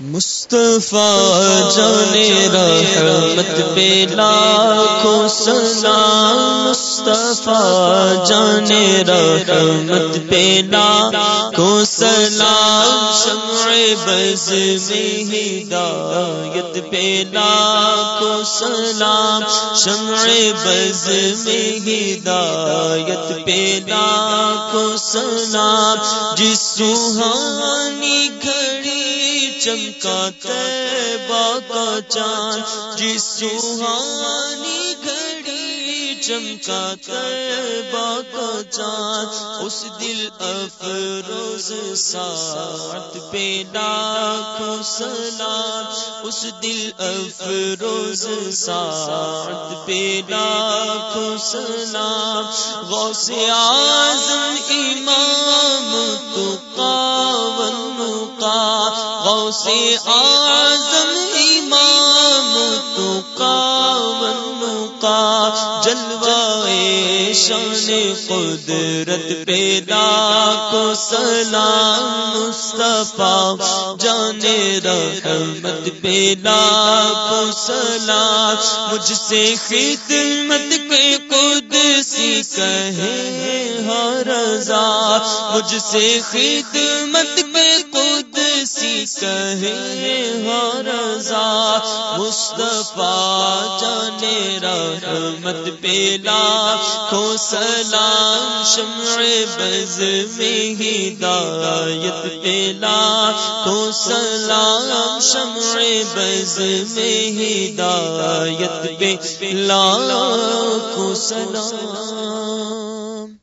مصطفیٰ جان رحمت پہ لاکھوں سلام مصطفیٰ جان رحمت پہ لاکھوں سلام شمع بز میں ہدایت پہ لاکھوں سلام شمع بز میں ہدایت پہ لاکھوں سلام جس سوہانی گھڑی چم چمکا تیبا کا چاند، جس سوہانی گھڑی چمکا تیبا کا چاند، اس دل افروز ساتھ پہ لاکھوں سلام اس دل افروز ساتھ پہ لاکھوں سلام غوث آزم امام تو کا غوث آزم امام تو کاون کا جلوائے شان قدرت پیدا کو سلام مصطفیٰ جان رحمت پیدا کو سلام مجھ سے خدمت پہ قدسی کہے ہر رضا مجھ سے خدمت پہ رضا؟ مصطفیٰ جانے رحمت پیلا کو سلام شمع بز میں ہدایت پیلا کو سلام شمع بز میں ہدایت پیلا کو سلام۔